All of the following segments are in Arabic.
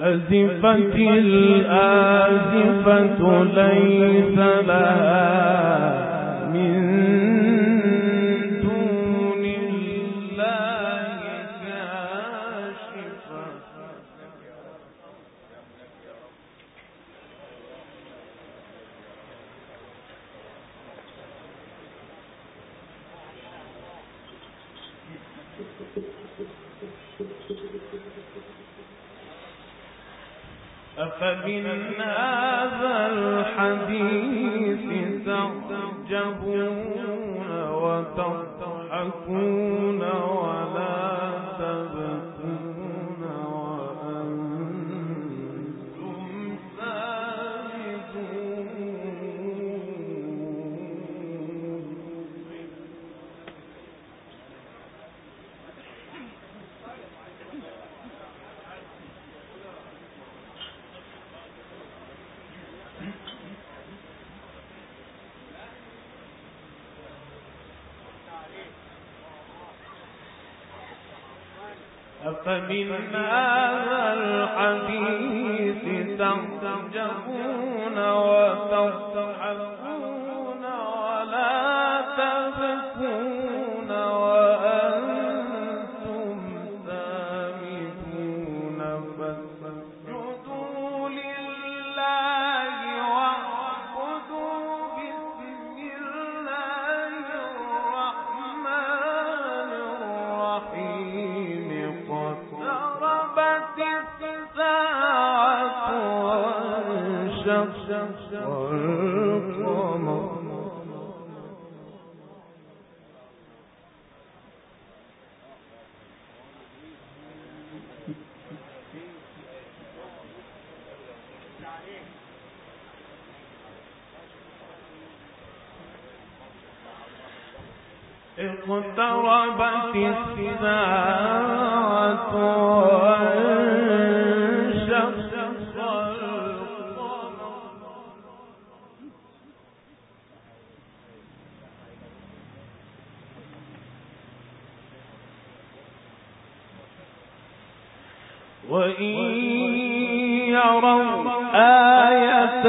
أزفت الآزفة ليس لها أفمن هذا الحديث تعجبون وتضحكون؟ أفمن هذا الحديث تعجبون وتضحكون وانشق القمر اقتربت الساعة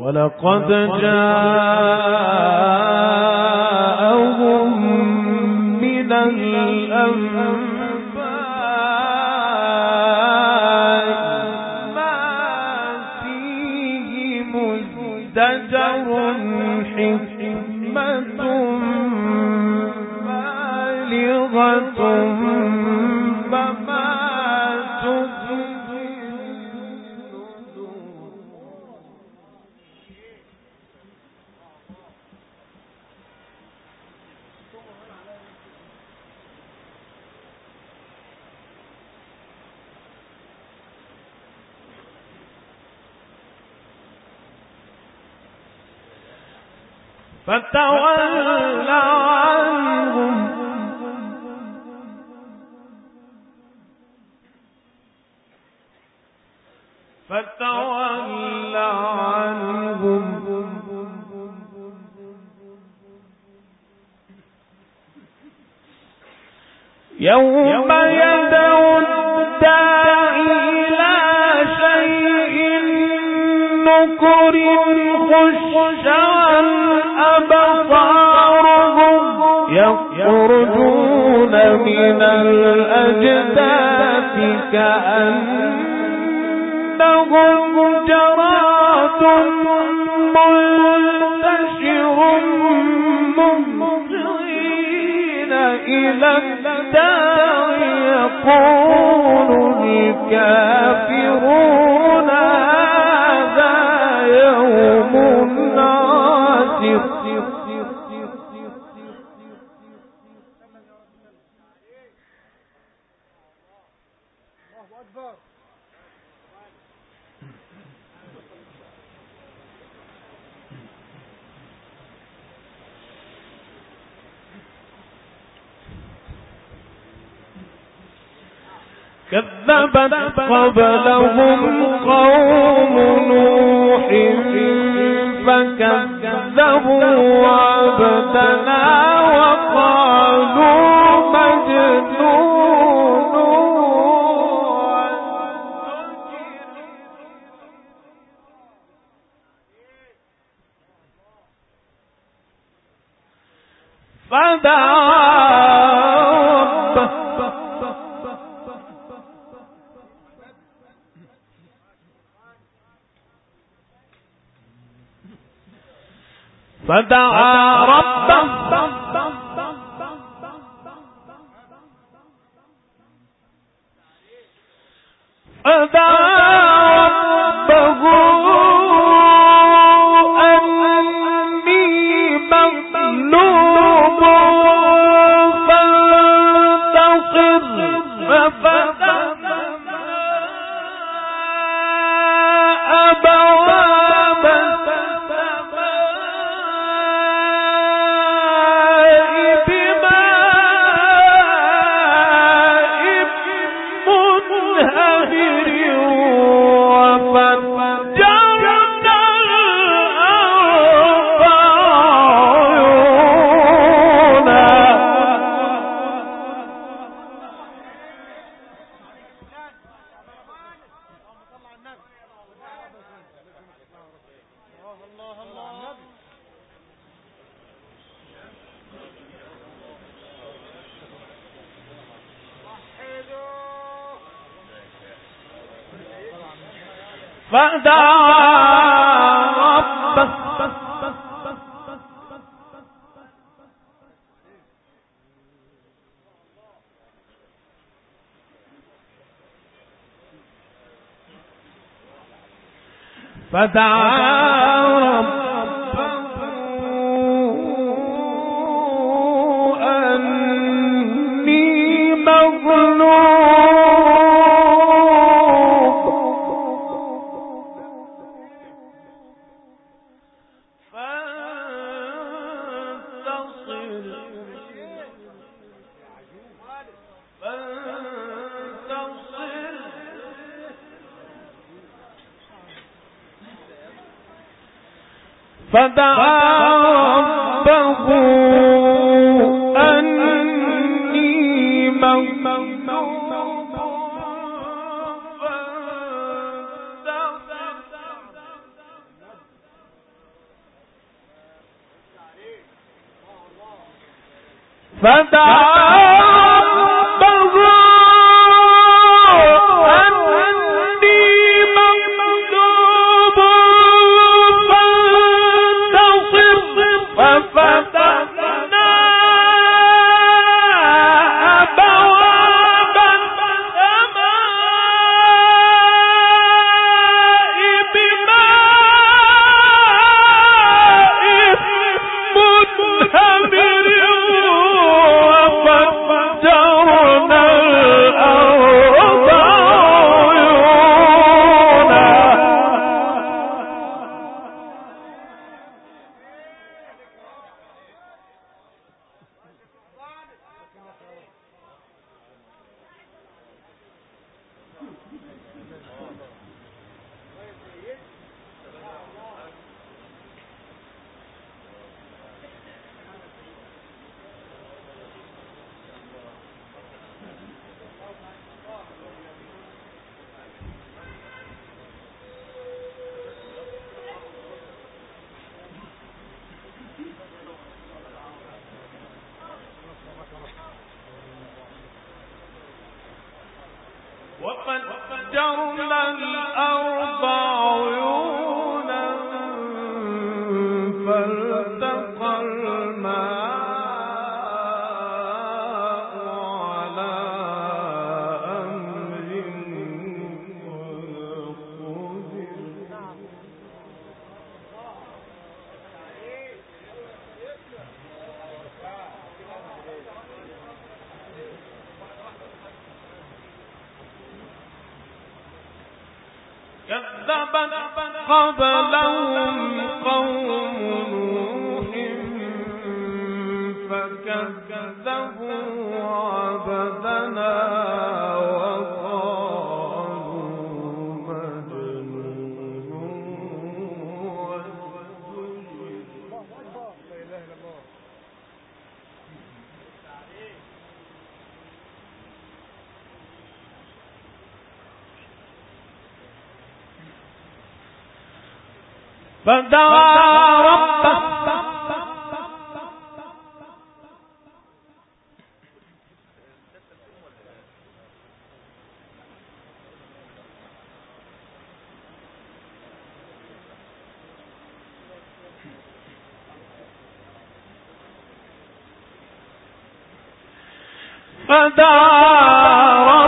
ولقد جاءهم فتول عنهم. فتول عنهم. يوم يدعو الداعي إلى شيء نكر خشعا أبصارهم يخرجون من الأجداث كأنهم جراد منتشر مهطعين إلى الدار. يقول الكافرون كذبت فف فدعا ربه. فدعا فدعا ربه قبلهم قوم نوح فكذبوا عبدنا فدعا ربه فدعا فدعا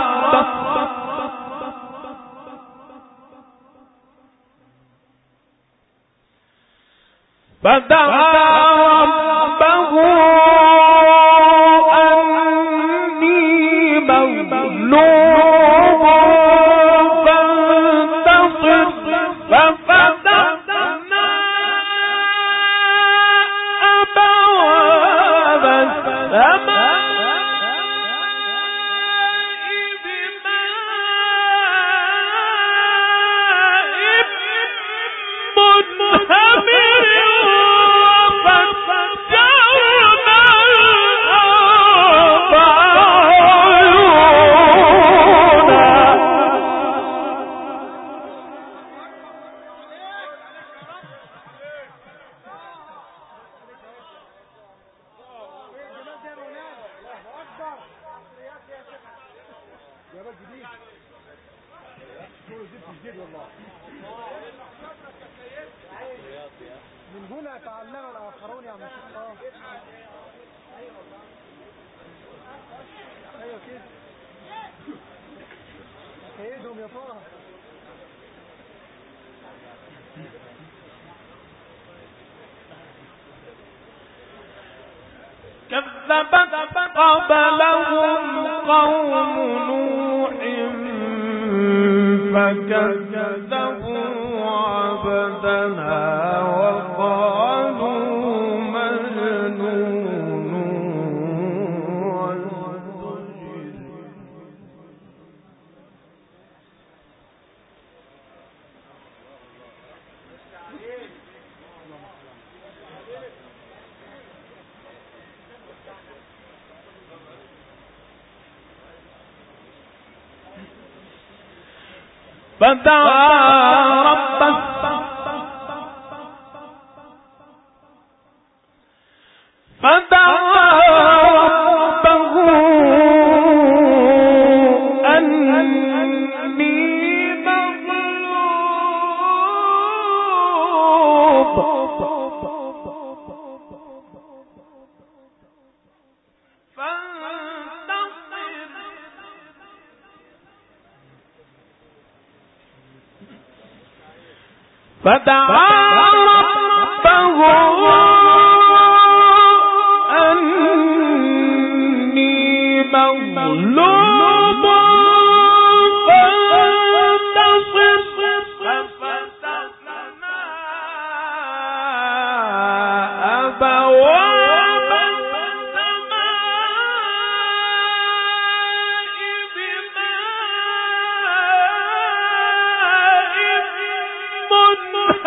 فكذبوا فدعا فدعا ایسے س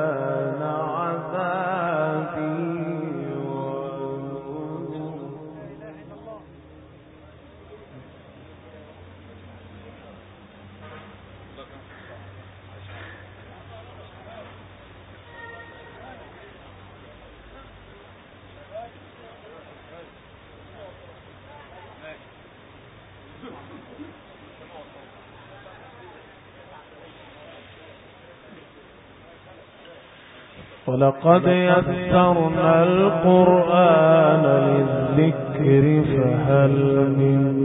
يسرنا القرآن للذكر فهل من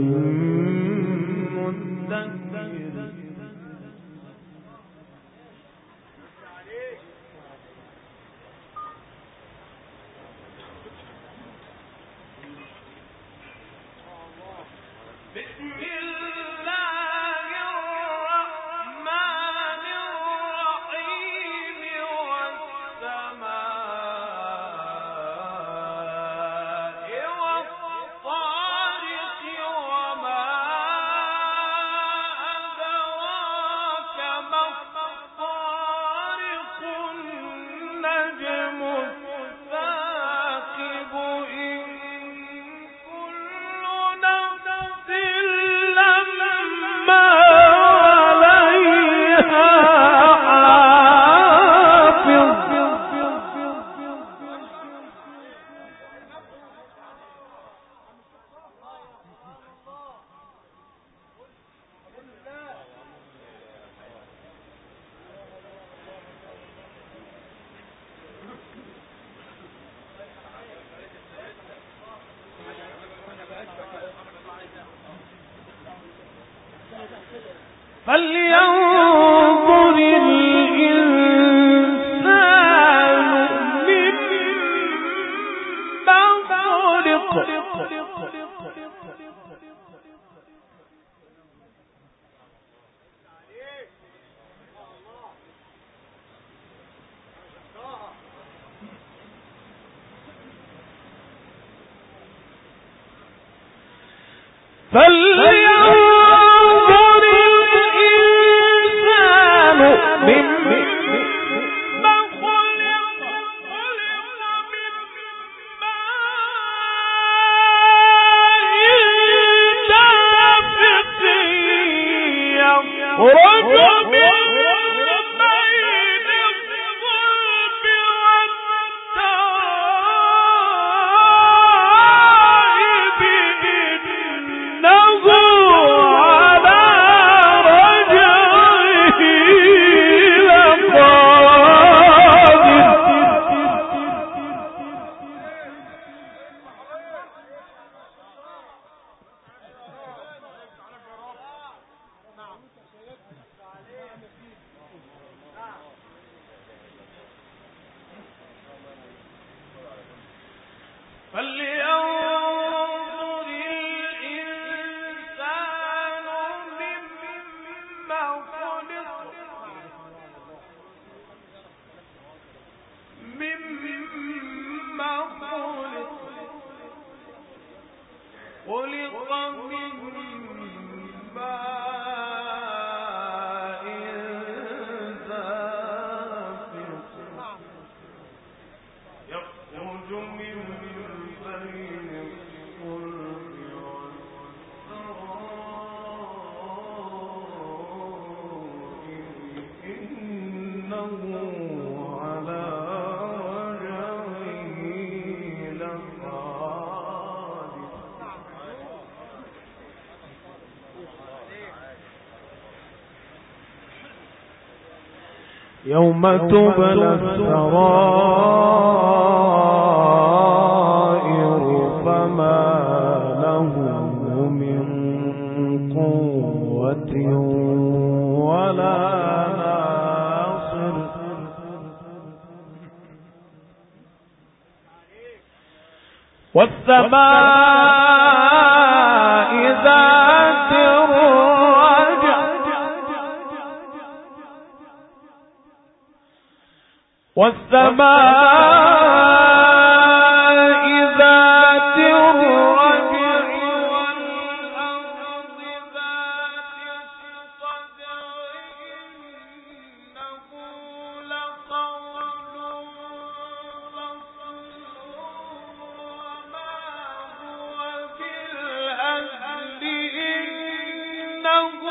خلق من ماء يوم تبلى السرائر فما له من قوة ولا ناصر. والسماء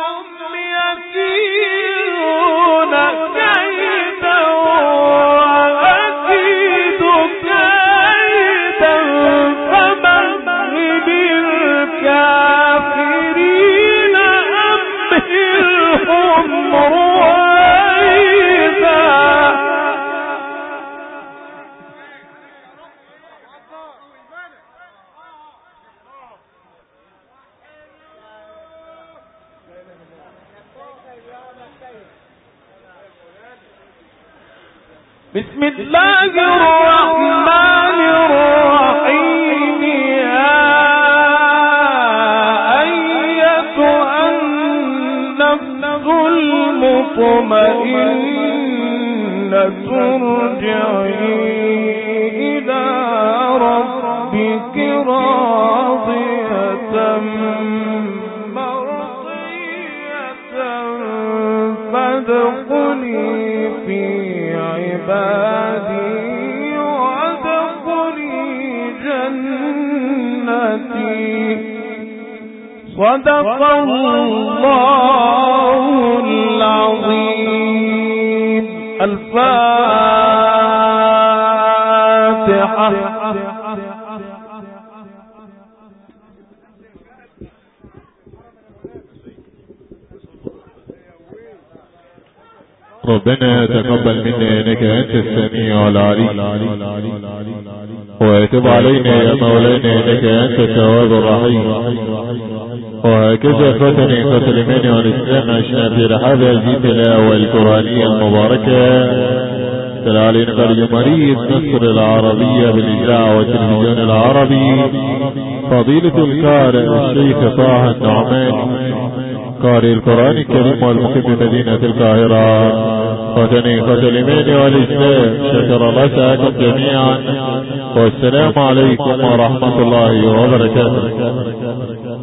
بسم المطمئنة ارجعي إلى ربك راضية مرضية فادخلي عبادي صدق الله العظيم الفاتحة. ربنا تقبل منا إنك أنت السميع العليم. ويتب علينا يا مولانا إنك أنت التواب الرحيم. وهكذا فتني فتلمني والاسلام عشنا في رحاب هذه التلاوة القرآنية المباركة تلا علينا مريم مريض مصر العربية بالإذاعة والتلفزيون العربي. فضيلة القارئ الشيخ طه النعمان قارئ القرآن الكريم والمقيم بمدينة القاهرة. ختني ختلمين والإسلام شكر الله ساكم جميعا. والسلام عليكم ورحمة الله وبركاته.